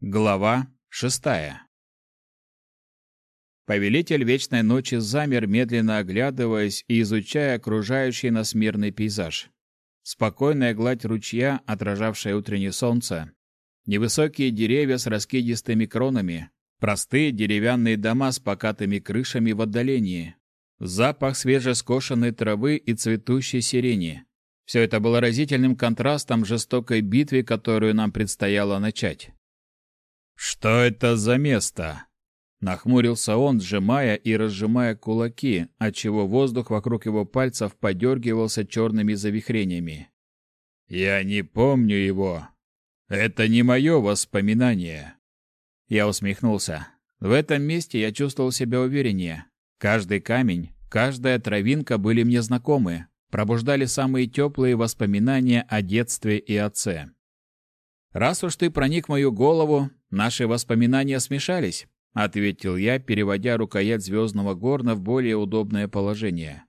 Глава шестая Повелитель Вечной Ночи замер, медленно оглядываясь и изучая окружающий нас мирный пейзаж. Спокойная гладь ручья, отражавшая утреннее солнце, невысокие деревья с раскидистыми кронами, простые деревянные дома с покатыми крышами в отдалении, запах свежескошенной травы и цветущей сирени. Все это было разительным контрастом жестокой битве, которую нам предстояло начать. «Что это за место?» Нахмурился он, сжимая и разжимая кулаки, отчего воздух вокруг его пальцев подергивался черными завихрениями. «Я не помню его. Это не мое воспоминание». Я усмехнулся. В этом месте я чувствовал себя увереннее. Каждый камень, каждая травинка были мне знакомы, пробуждали самые теплые воспоминания о детстве и отце. «Раз уж ты проник в мою голову, наши воспоминания смешались», — ответил я, переводя рукоять звездного горна в более удобное положение.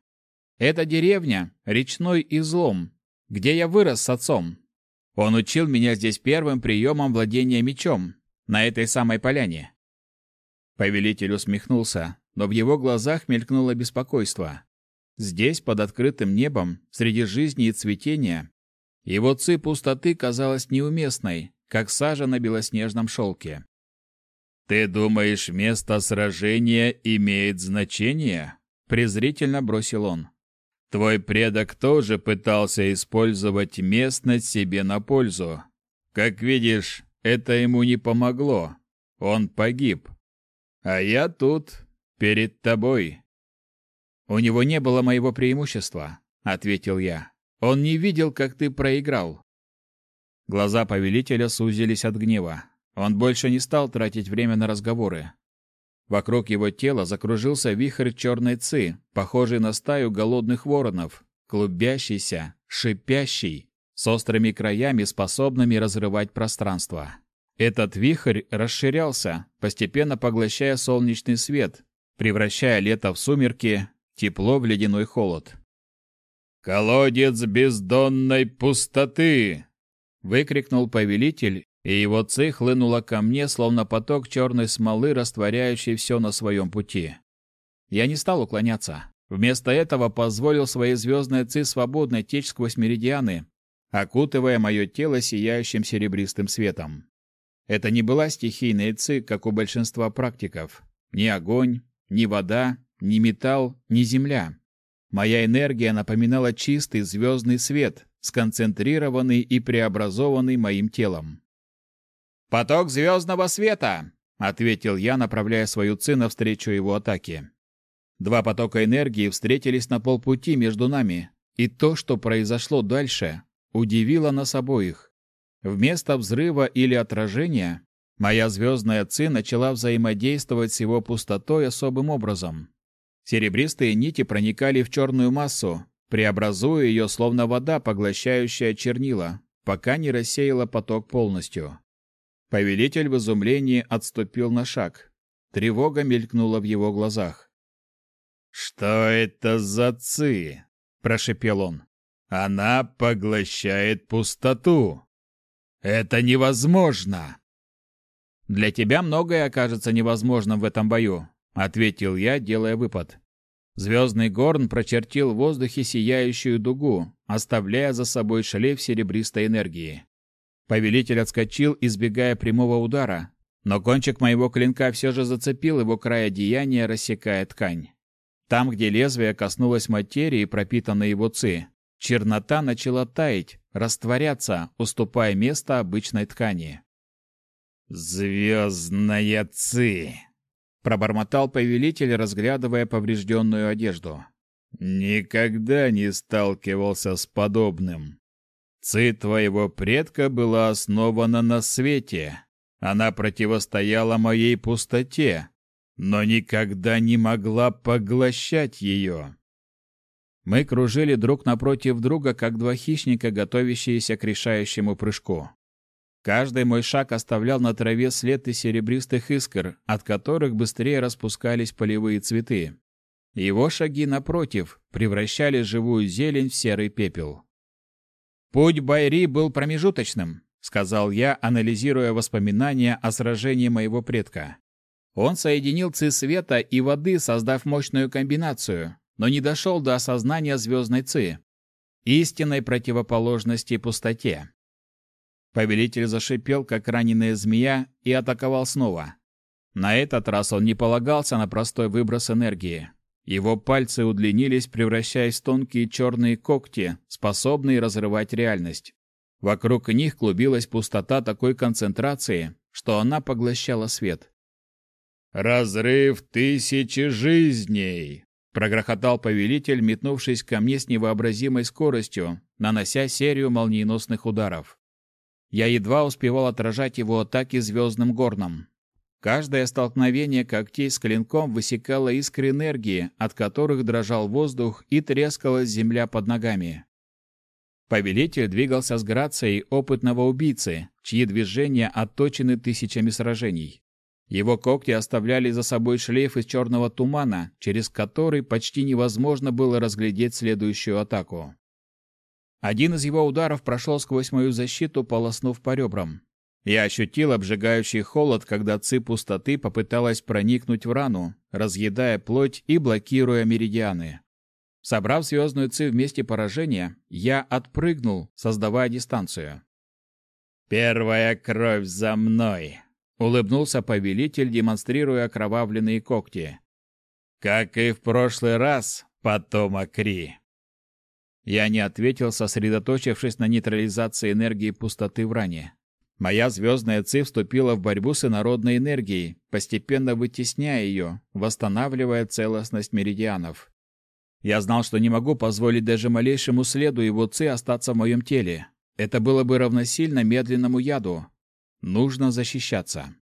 «Это деревня, речной излом, где я вырос с отцом. Он учил меня здесь первым приемом владения мечом, на этой самой поляне». Повелитель усмехнулся, но в его глазах мелькнуло беспокойство. Здесь, под открытым небом, среди жизни и цветения, его ци пустоты казалась неуместной, как сажа на белоснежном шелке. «Ты думаешь, место сражения имеет значение?» — презрительно бросил он. «Твой предок тоже пытался использовать местность себе на пользу. Как видишь, это ему не помогло. Он погиб. А я тут, перед тобой». «У него не было моего преимущества», — ответил я. Он не видел, как ты проиграл. Глаза повелителя сузились от гнева. Он больше не стал тратить время на разговоры. Вокруг его тела закружился вихрь черной ци, похожий на стаю голодных воронов, клубящийся, шипящий, с острыми краями, способными разрывать пространство. Этот вихрь расширялся, постепенно поглощая солнечный свет, превращая лето в сумерки, тепло в ледяной холод. «Колодец бездонной пустоты!» — выкрикнул повелитель, и его ци хлынула ко мне, словно поток черной смолы, растворяющий все на своем пути. Я не стал уклоняться. Вместо этого позволил своей звездной ци свободно течь сквозь меридианы, окутывая мое тело сияющим серебристым светом. Это не была стихийная ци, как у большинства практиков. Ни огонь, ни вода, ни металл, ни земля. Моя энергия напоминала чистый звездный свет, сконцентрированный и преобразованный моим телом. «Поток звездного света!» — ответил я, направляя свою ци навстречу его атаке. Два потока энергии встретились на полпути между нами, и то, что произошло дальше, удивило нас обоих. Вместо взрыва или отражения, моя звездная ци начала взаимодействовать с его пустотой особым образом. Серебристые нити проникали в черную массу, преобразуя ее словно вода, поглощающая чернила, пока не рассеяла поток полностью. Повелитель в изумлении отступил на шаг. Тревога мелькнула в его глазах. «Что это за ци?» – прошепел он. «Она поглощает пустоту. Это невозможно!» «Для тебя многое окажется невозможным в этом бою», — ответил я, делая выпад. Звездный горн прочертил в воздухе сияющую дугу, оставляя за собой шлейф серебристой энергии. Повелитель отскочил, избегая прямого удара, но кончик моего клинка все же зацепил его край одеяния, рассекая ткань. Там, где лезвие коснулось материи, пропитанной его ци, чернота начала таять, растворяться, уступая место обычной ткани. «Звездная ци!» Пробормотал повелитель, разглядывая поврежденную одежду. Никогда не сталкивался с подобным. Ци твоего предка была основана на свете. Она противостояла моей пустоте, но никогда не могла поглощать ее. Мы кружили друг напротив друга, как два хищника, готовящиеся к решающему прыжку. Каждый мой шаг оставлял на траве след из серебристых искр, от которых быстрее распускались полевые цветы. Его шаги, напротив, превращали живую зелень в серый пепел. Путь Байри был промежуточным. сказал я, анализируя воспоминания о сражении моего предка. Он соединил ци света и воды, создав мощную комбинацию, но не дошел до осознания звездной ци, истинной противоположности пустоте. Повелитель зашипел, как раненая змея, и атаковал снова. На этот раз он не полагался на простой выброс энергии. Его пальцы удлинились, превращаясь в тонкие черные когти, способные разрывать реальность. Вокруг них клубилась пустота такой концентрации, что она поглощала свет. «Разрыв тысячи жизней!» — прогрохотал повелитель, метнувшись ко мне с невообразимой скоростью, нанося серию молниеносных ударов. Я едва успевал отражать его атаки звездным горном. Каждое столкновение когтей с клинком высекало искры энергии, от которых дрожал воздух и трескалась земля под ногами. Повелитель двигался с грацией опытного убийцы, чьи движения отточены тысячами сражений. Его когти оставляли за собой шлейф из черного тумана, через который почти невозможно было разглядеть следующую атаку. Один из его ударов прошел сквозь мою защиту, полоснув по ребрам. Я ощутил обжигающий холод, когда ци пустоты попыталась проникнуть в рану, разъедая плоть и блокируя меридианы. Собрав звездную ци в месте поражения, я отпрыгнул, создавая дистанцию. «Первая кровь за мной!» Улыбнулся повелитель, демонстрируя окровавленные когти. «Как и в прошлый раз, потомок Ри!» Я не ответил, сосредоточившись на нейтрализации энергии пустоты в ране. Моя звездная ци вступила в борьбу с инородной энергией, постепенно вытесняя ее, восстанавливая целостность меридианов. Я знал, что не могу позволить даже малейшему следу его ци остаться в моем теле. Это было бы равносильно медленному яду, Нужно защищаться.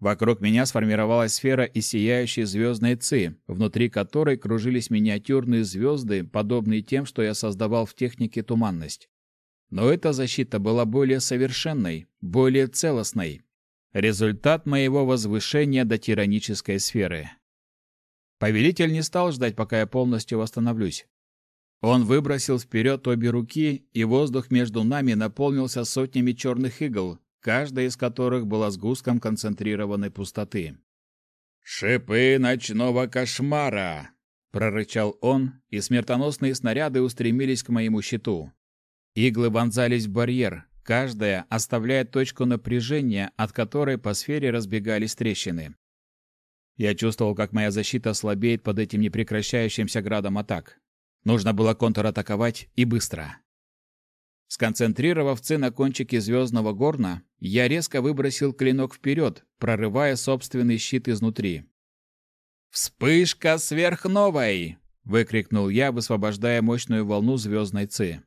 Вокруг меня сформировалась сфера из сияющей звездной ци, внутри которой кружились миниатюрные звезды, подобные тем, что я создавал в технике туманность. Но эта защита была более совершенной, более целостной. Результат моего возвышения до тиранической сферы. Повелитель не стал ждать, пока я полностью восстановлюсь. Он выбросил вперед обе руки, и воздух между нами наполнился сотнями черных игл, каждая из которых была сгустком концентрированной пустоты. «Шипы ночного кошмара!» — прорычал он, и смертоносные снаряды устремились к моему щиту. Иглы вонзались в барьер, каждая оставляя точку напряжения, от которой по сфере разбегались трещины. Я чувствовал, как моя защита слабеет под этим непрекращающимся градом атак. Нужно было контратаковать и быстро. Сконцентрировав ци на кончике звездного горна, я резко выбросил клинок вперед, прорывая собственный щит изнутри. «Вспышка сверхновой!» — выкрикнул я, высвобождая мощную волну звездной ци.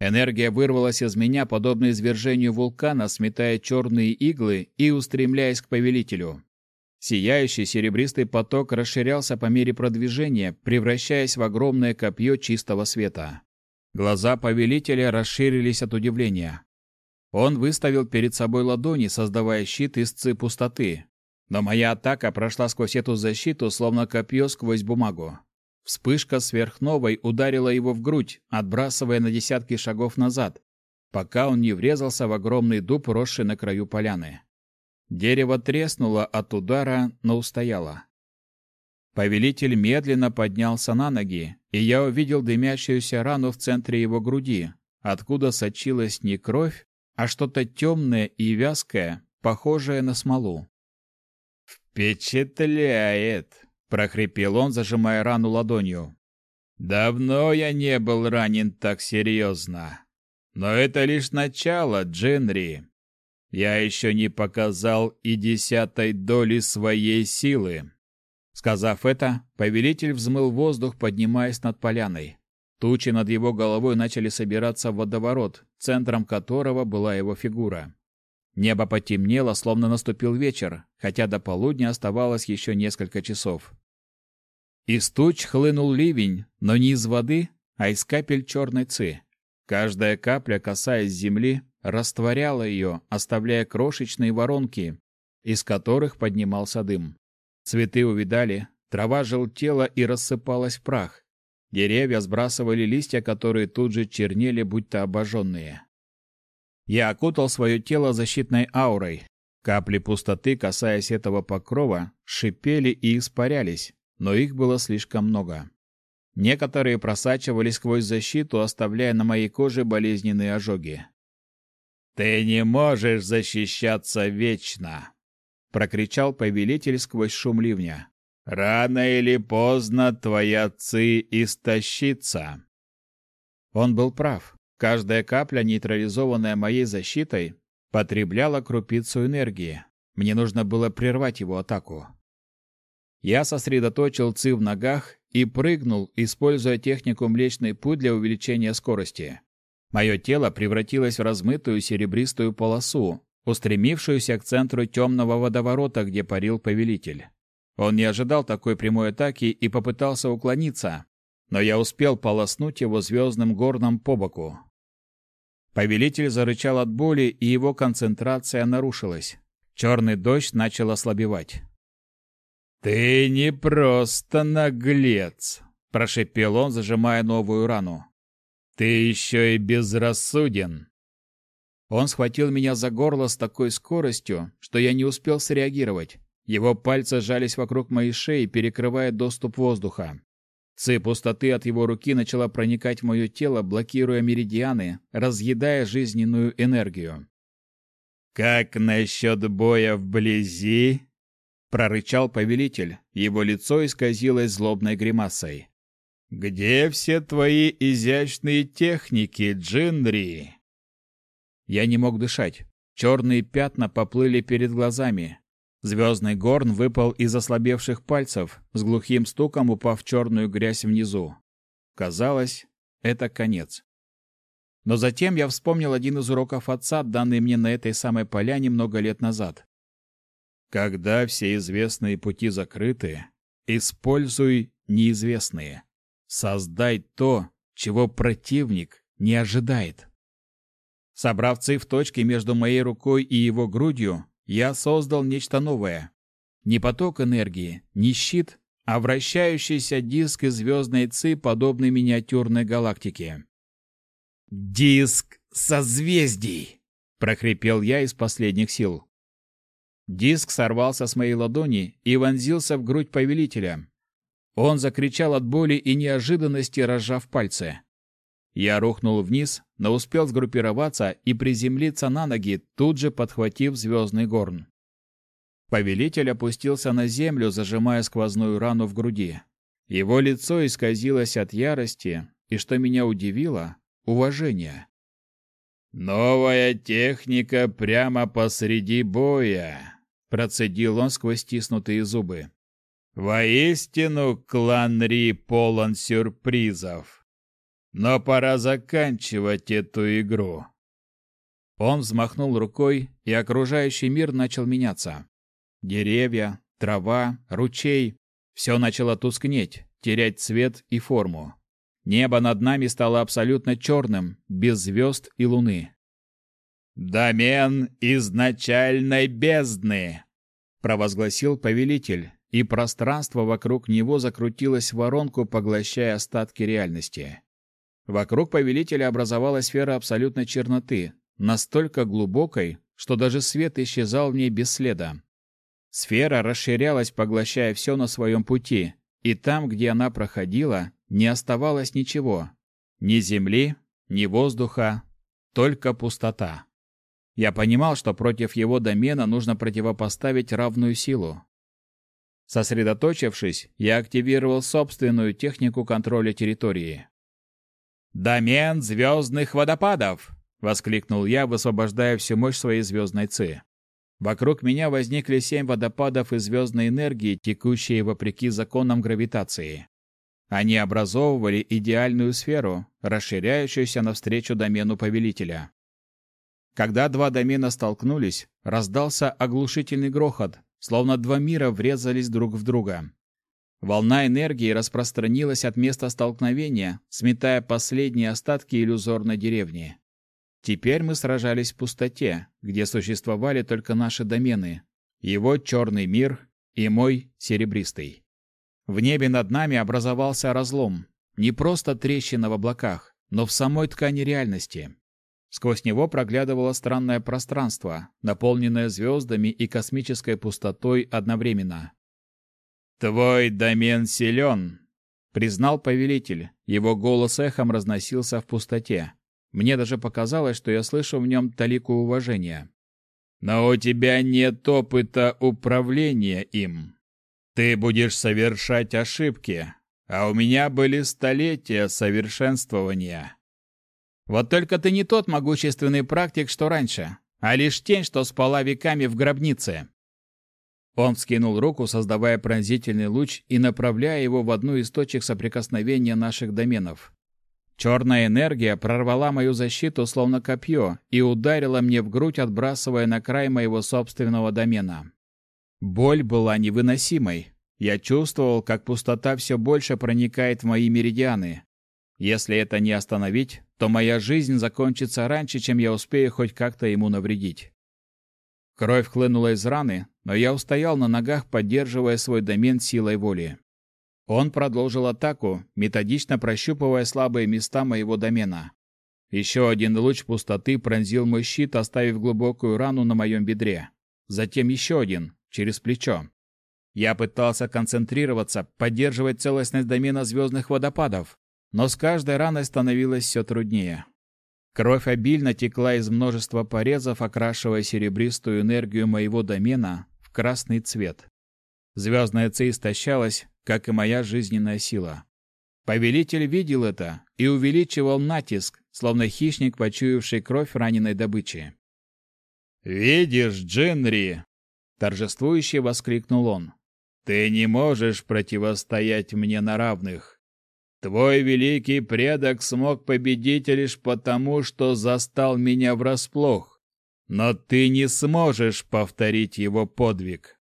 Энергия вырвалась из меня, подобно извержению вулкана, сметая черные иглы и устремляясь к повелителю. Сияющий серебристый поток расширялся по мере продвижения, превращаясь в огромное копье чистого света. Глаза повелителя расширились от удивления. Он выставил перед собой ладони, создавая щит из ци пустоты. Но моя атака прошла сквозь эту защиту, словно копье сквозь бумагу. Вспышка сверхновой ударила его в грудь, отбрасывая на десятки шагов назад, пока он не врезался в огромный дуб, росший на краю поляны. Дерево треснуло от удара, но устояло. Повелитель медленно поднялся на ноги, и я увидел дымящуюся рану в центре его груди, откуда сочилась не кровь, а что-то темное и вязкое, похожее на смолу. «Впечатляет!» — прохрипел он, зажимая рану ладонью. «Давно я не был ранен так серьезно. Но это лишь начало, Дженри. Я еще не показал и десятой доли своей силы». Сказав это, повелитель взмыл воздух, поднимаясь над поляной. Тучи над его головой начали собираться в водоворот, центром которого была его фигура. Небо потемнело, словно наступил вечер, хотя до полудня оставалось еще несколько часов. Из туч хлынул ливень, но не из воды, а из капель черной ци. Каждая капля, касаясь земли, растворяла ее, оставляя крошечные воронки, из которых поднимался дым. Цветы увидали, трава желтела и рассыпалась в прах. Деревья сбрасывали листья, которые тут же чернели, будто обожженные. Я окутал свое тело защитной аурой. Капли пустоты, касаясь этого покрова, шипели и испарялись, но их было слишком много. Некоторые просачивались сквозь защиту, оставляя на моей коже болезненные ожоги. «Ты не можешь защищаться вечно!» — прокричал повелитель сквозь шум ливня. «Рано или поздно твоя ци истощится!» Он был прав. Каждая капля, нейтрализованная моей защитой, потребляла крупицу энергии. Мне нужно было прервать его атаку. Я сосредоточил ци в ногах и прыгнул, используя технику Млечный Путь для увеличения скорости. Мое тело превратилось в размытую серебристую полосу, устремившуюся к центру темного водоворота, где парил повелитель. Он не ожидал такой прямой атаки и попытался уклониться, но я успел полоснуть его звездным горном по боку. Повелитель зарычал от боли, и его концентрация нарушилась. Черный дождь начал ослабевать. «Ты не просто наглец!» – прошепел он, зажимая новую рану. «Ты еще и безрассуден!» Он схватил меня за горло с такой скоростью, что я не успел среагировать. Его пальцы сжались вокруг моей шеи, перекрывая доступ воздуха. Цепь пустоты от его руки начала проникать в мое тело, блокируя меридианы, разъедая жизненную энергию. «Как насчет боя вблизи?» прорычал повелитель. Его лицо исказилось злобной гримасой. Где все твои изящные техники, Джинри? Я не мог дышать. Черные пятна поплыли перед глазами. Звездный горн выпал из ослабевших пальцев, с глухим стуком упав в черную грязь внизу. Казалось, это конец. Но затем я вспомнил один из уроков отца, данный мне на этой самой поляне много лет назад. Когда все известные пути закрыты, используй неизвестные. Создай то, чего противник не ожидает. Собрав циф точки между моей рукой и его грудью, я создал нечто новое. Не поток энергии, не щит, а вращающийся диск из звездной ци, подобный миниатюрной галактике. «Диск созвездий!» — прохрипел я из последних сил. Диск сорвался с моей ладони и вонзился в грудь повелителя. Он закричал от боли и неожиданности, разжав пальцы. Я рухнул вниз, но успел сгруппироваться и приземлиться на ноги, тут же подхватив звездный горн. Повелитель опустился на землю, зажимая сквозную рану в груди. Его лицо исказилось от ярости, и, что меня удивило, уважения. «Новая техника прямо посреди боя!» Процедил он сквозь стиснутые зубы. Воистину, клан Ри полон сюрпризов. Но пора заканчивать эту игру. Он взмахнул рукой, и окружающий мир начал меняться. Деревья, трава, ручей — все начало тускнеть, терять цвет и форму. Небо над нами стало абсолютно черным, без звезд и луны. «Домен изначальной бездны!» — провозгласил повелитель, и пространство вокруг него закрутилось в воронку, поглощая остатки реальности. Вокруг повелителя образовалась сфера абсолютной черноты, настолько глубокой, что даже свет исчезал в ней без следа. Сфера расширялась, поглощая все на своем пути, и там, где она проходила, не оставалось ничего. Ни земли, ни воздуха, только пустота. Я понимал, что против его домена нужно противопоставить равную силу. Сосредоточившись, я активировал собственную технику контроля территории. «Домен звездных водопадов!» — воскликнул я, высвобождая всю мощь своей звездной ци. Вокруг меня возникли семь водопадов из звездной энергии, текущие вопреки законам гравитации. Они образовывали идеальную сферу, расширяющуюся навстречу домену повелителя. Когда два домена столкнулись, раздался оглушительный грохот, словно два мира врезались друг в друга. Волна энергии распространилась от места столкновения, сметая последние остатки иллюзорной деревни. Теперь мы сражались в пустоте, где существовали только наши домены. Его черный мир и мой серебристый. В небе над нами образовался разлом. Не просто трещина в облаках, но в самой ткани реальности. Сквозь него проглядывало странное пространство, наполненное звездами и космической пустотой одновременно. «Твой домен силен», — признал повелитель. Его голос эхом разносился в пустоте. Мне даже показалось, что я слышу в нем талику уважения. «Но у тебя нет опыта управления им. Ты будешь совершать ошибки, а у меня были столетия совершенствования. Вот только ты не тот могущественный практик, что раньше, а лишь тень, что спала веками в гробнице. Он скинул руку, создавая пронзительный луч и направляя его в одну из точек соприкосновения наших доменов. Черная энергия прорвала мою защиту словно копье и ударила мне в грудь, отбрасывая на край моего собственного домена. Боль была невыносимой. Я чувствовал, как пустота все больше проникает в мои меридианы. Если это не остановить, то моя жизнь закончится раньше, чем я успею хоть как-то ему навредить. Кровь хлынула из раны, но я устоял на ногах, поддерживая свой домен силой воли. Он продолжил атаку, методично прощупывая слабые места моего домена. Еще один луч пустоты пронзил мой щит, оставив глубокую рану на моем бедре. Затем еще один, через плечо. Я пытался концентрироваться, поддерживать целостность домена звездных водопадов, но с каждой раной становилось все труднее. Кровь обильно текла из множества порезов, окрашивая серебристую энергию моего домена в красный цвет. Звездная ци истощалась, как и моя жизненная сила. Повелитель видел это и увеличивал натиск, словно хищник, почуявший кровь раненой добычи. «Видишь, Джинри!» — торжествующе воскликнул он. «Ты не можешь противостоять мне на равных. Твой великий предок смог победить лишь потому, что застал меня врасплох. Но ты не сможешь повторить его подвиг.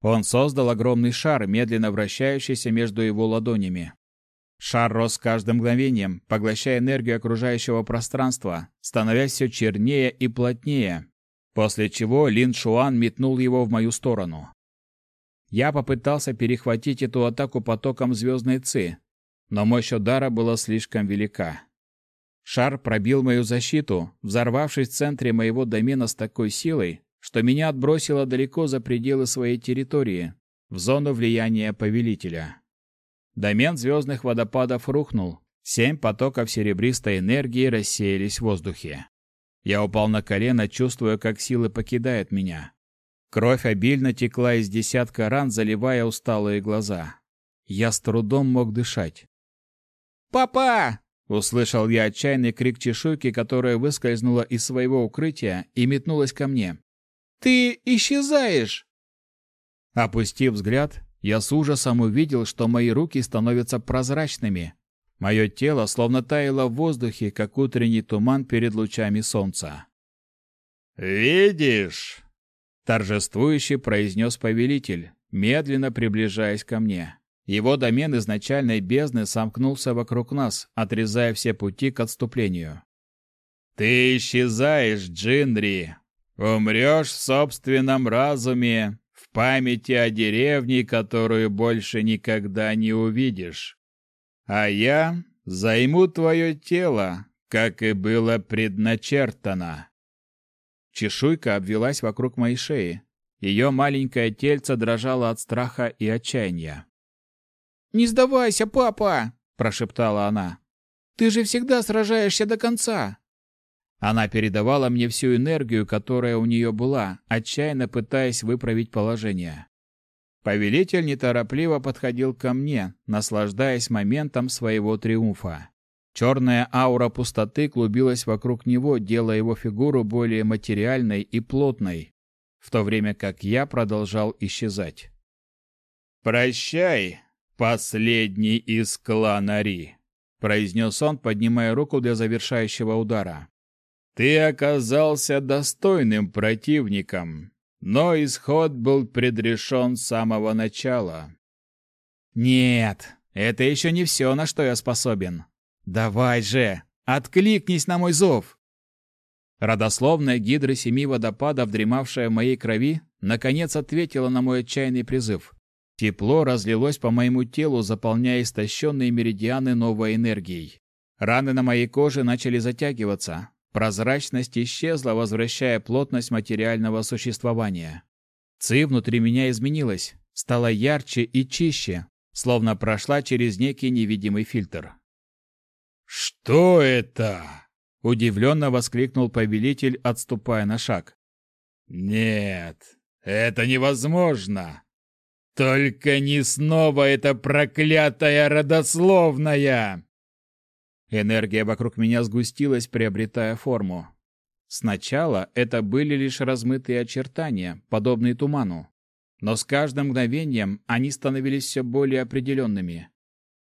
Он создал огромный шар, медленно вращающийся между его ладонями. Шар рос каждым мгновением, поглощая энергию окружающего пространства, становясь все чернее и плотнее, после чего Лин Шуан метнул его в мою сторону. Я попытался перехватить эту атаку потоком звездной ци, но мощь удара была слишком велика. Шар пробил мою защиту, взорвавшись в центре моего домена с такой силой, что меня отбросило далеко за пределы своей территории, в зону влияния повелителя. Домен звездных водопадов рухнул, семь потоков серебристой энергии рассеялись в воздухе. Я упал на колено, чувствуя, как силы покидают меня. Кровь обильно текла из десятка ран, заливая усталые глаза. Я с трудом мог дышать. «Папа!» — услышал я отчаянный крик чешуйки, которая выскользнула из своего укрытия и метнулась ко мне. «Ты исчезаешь!» Опустив взгляд, я с ужасом увидел, что мои руки становятся прозрачными. Мое тело словно таяло в воздухе, как утренний туман перед лучами солнца. «Видишь?» — торжествующе произнес повелитель, медленно приближаясь ко мне. Его домен изначальной бездны сомкнулся вокруг нас, отрезая все пути к отступлению. «Ты исчезаешь, Джинри! Умрешь в собственном разуме, в памяти о деревне, которую больше никогда не увидишь. А я займу твое тело, как и было предначертано». Чешуйка обвелась вокруг моей шеи. Ее маленькое тельце дрожало от страха и отчаяния. «Не сдавайся, папа!» – прошептала она. «Ты же всегда сражаешься до конца!» Она передавала мне всю энергию, которая у нее была, отчаянно пытаясь выправить положение. Повелитель неторопливо подходил ко мне, наслаждаясь моментом своего триумфа. Черная аура пустоты клубилась вокруг него, делая его фигуру более материальной и плотной, в то время как я продолжал исчезать. «Прощай, «Последний из клана Ри», — произнес он, поднимая руку для завершающего удара. «Ты оказался достойным противником, но исход был предрешен с самого начала». «Нет, это еще не все, на что я способен. Давай же, откликнись на мой зов!» Родословная гидра семи водопадов, дремавшая в моей крови, наконец ответила на мой отчаянный призыв. Тепло разлилось по моему телу, заполняя истощенные меридианы новой энергией. Раны на моей коже начали затягиваться. Прозрачность исчезла, возвращая плотность материального существования. Ци внутри меня изменилась, стала ярче и чище, словно прошла через некий невидимый фильтр. «Что это?» — удивленно воскликнул повелитель, отступая на шаг. «Нет, это невозможно! Только не снова эта проклятая родословная!» Энергия вокруг меня сгустилась, приобретая форму. Сначала это были лишь размытые очертания, подобные туману. Но с каждым мгновением они становились все более определенными.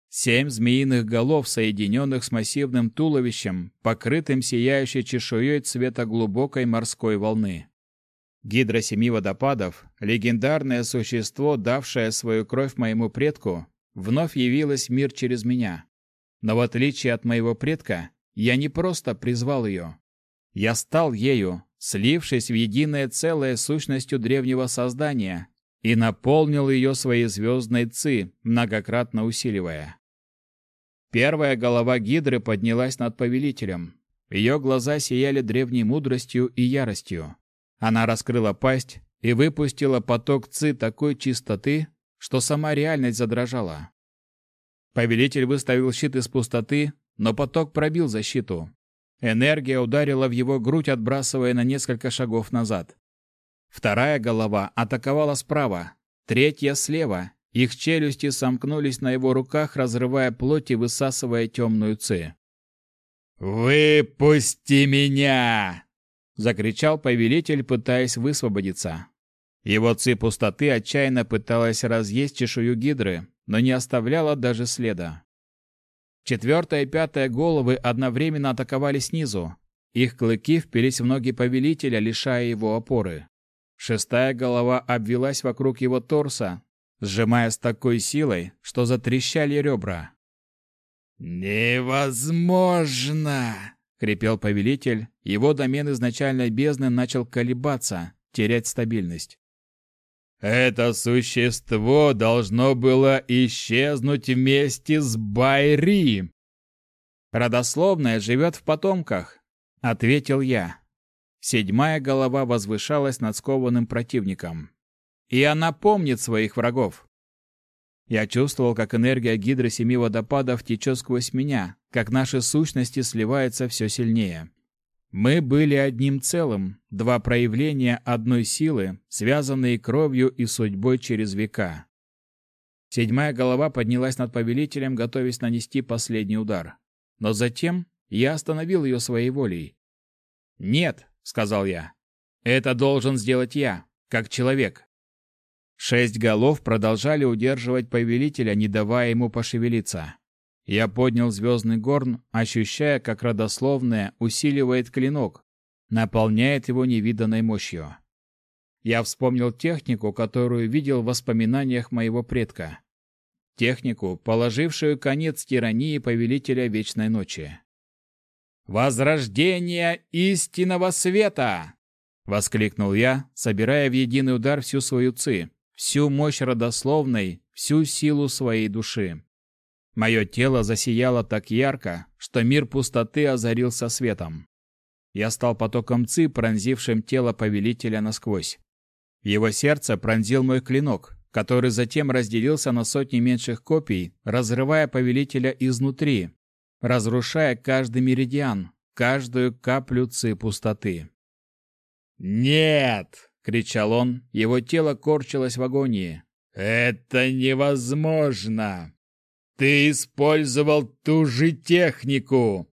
Семь змеиных голов, соединенных с массивным туловищем, покрытым сияющей чешуей цвета глубокой морской волны. Гидра семи водопадов, легендарное существо, давшее свою кровь моему предку, вновь явилось в мир через меня. Но в отличие от моего предка, я не просто призвал ее. Я стал ею, слившись в единое целое сущностью древнего создания, и наполнил ее своей звездной ци, многократно усиливая. Первая голова Гидры поднялась над повелителем. Ее глаза сияли древней мудростью и яростью. Она раскрыла пасть и выпустила поток ци такой чистоты, что сама реальность задрожала. Повелитель выставил щит из пустоты, но поток пробил защиту. Энергия ударила в его грудь, отбрасывая на несколько шагов назад. Вторая голова атаковала справа, третья слева. Их челюсти сомкнулись на его руках, разрывая плоть и высасывая темную ци. «Выпусти меня!» — закричал повелитель, пытаясь высвободиться. Его ци пустоты отчаянно пыталась разъесть чешую гидры, но не оставляла даже следа. Четвертая и пятая головы одновременно атаковали снизу. Их клыки впились в ноги повелителя, лишая его опоры. Шестая голова обвелась вокруг его торса, сжимая с такой силой, что затрещали ребра. «Невозможно!» — хрипел повелитель. Его домен изначальной бездны начал колебаться, терять стабильность. «Это существо должно было исчезнуть вместе с Байри!» «Родословное живет в потомках», — ответил я. Седьмая голова возвышалась над скованным противником. И она помнит своих врагов. Я чувствовал, как энергия гидры семи водопадов течет сквозь меня, как наши сущности сливаются все сильнее. Мы были одним целым, два проявления одной силы, связанные кровью и судьбой через века. Седьмая голова поднялась над повелителем, готовясь нанести последний удар. Но затем я остановил ее своей волей. «Нет, сказал я. Это должен сделать я, как человек. Шесть голов продолжали удерживать повелителя, не давая ему пошевелиться. Я поднял звездный горн, ощущая, как родословное усиливает клинок, наполняет его невиданной мощью. Я вспомнил технику, которую видел в воспоминаниях моего предка. Технику, положившую конец тирании повелителя Вечной Ночи. «Возрождение истинного света!» — воскликнул я, собирая в единый удар всю свою ци, всю мощь родословной, всю силу своей души. Мое тело засияло так ярко, что мир пустоты озарился светом. Я стал потоком ци, пронзившим тело повелителя насквозь. Его сердце пронзил мой клинок, который затем разделился на сотни меньших копий, разрывая повелителя изнутри, разрушая каждый меридиан, каждую каплю ци пустоты. «Нет!» — кричал он, его тело корчилось в агонии. «Это невозможно! Ты использовал ту же технику!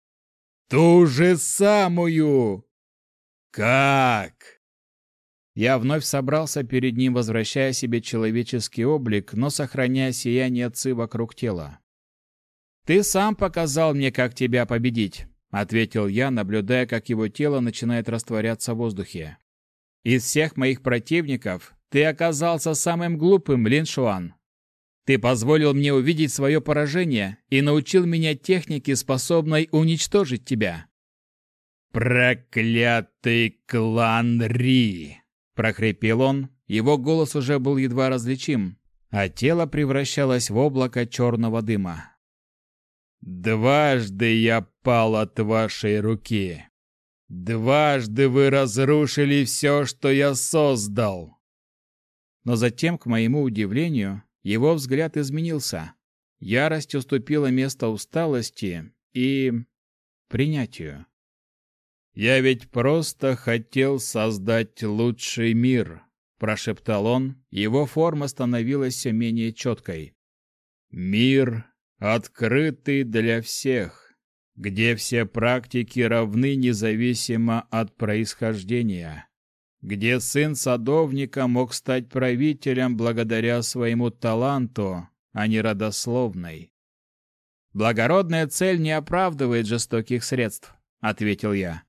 Ту же самую! Как?» Я вновь собрался перед ним, возвращая себе человеческий облик, но сохраняя сияние ци вокруг тела. «Ты сам показал мне, как тебя победить», — ответил я, наблюдая, как его тело начинает растворяться в воздухе. «Из всех моих противников ты оказался самым глупым, Лин Шуан. Ты позволил мне увидеть свое поражение и научил меня технике, способной уничтожить тебя». «Проклятый клан Ри!» — прохрипел он. Его голос уже был едва различим, а тело превращалось в облако черного дыма. Дважды я пал от вашей руки. Дважды вы разрушили все, что я создал. Но затем, к моему удивлению, его взгляд изменился. Ярость уступила место усталости и принятию. Я ведь просто хотел создать лучший мир, прошептал он. Его форма становилась все менее четкой. Мир, открытый для всех, где все практики равны независимо от происхождения, где сын садовника мог стать правителем благодаря своему таланту, а не родословной. Благородная цель не оправдывает жестоких средств, ответил я.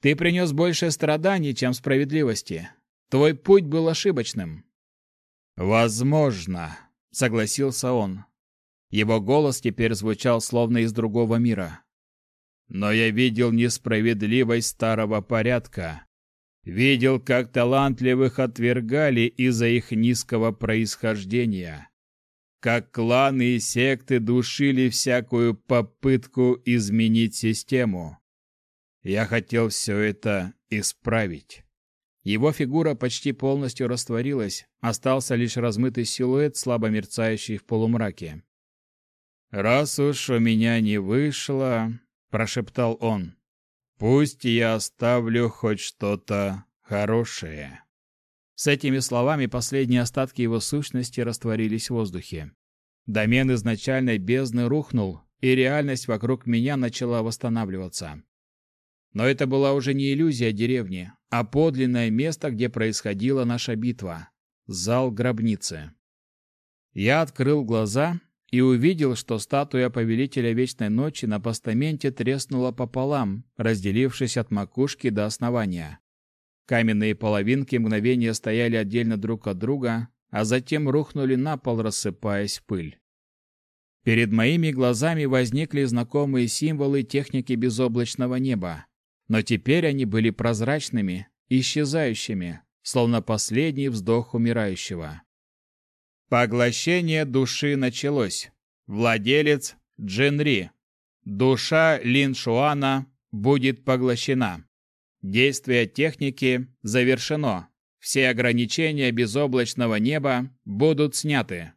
Ты принес больше страданий, чем справедливости. Твой путь был ошибочным. Возможно, согласился он. Его голос теперь звучал словно из другого мира. Но я видел несправедливость старого порядка. Видел, как талантливых отвергали из-за их низкого происхождения. Как кланы и секты душили всякую попытку изменить систему. Я хотел все это исправить. Его фигура почти полностью растворилась, остался лишь размытый силуэт, слабо мерцающий в полумраке. «Раз уж у меня не вышло», — прошептал он, — «пусть я оставлю хоть что-то хорошее». С этими словами последние остатки его сущности растворились в воздухе. Домен изначальной бездны рухнул, и реальность вокруг меня начала восстанавливаться. Но это была уже не иллюзия деревни, а подлинное место, где происходила наша битва зал гробницы. Я открыл глаза и увидел, что статуя повелителя вечной ночи на постаменте треснула пополам, разделившись от макушки до основания. Каменные половинки мгновение стояли отдельно друг от друга, а затем рухнули на пол, рассыпаясь в пыль. Перед моими глазами возникли знакомые символы техники безоблачного неба но теперь они были прозрачными, исчезающими, словно последний вздох умирающего. Поглощение души началось. Владелец Джинри. Душа Лин Шуана будет поглощена. Действие техники завершено. Все ограничения безоблачного неба будут сняты.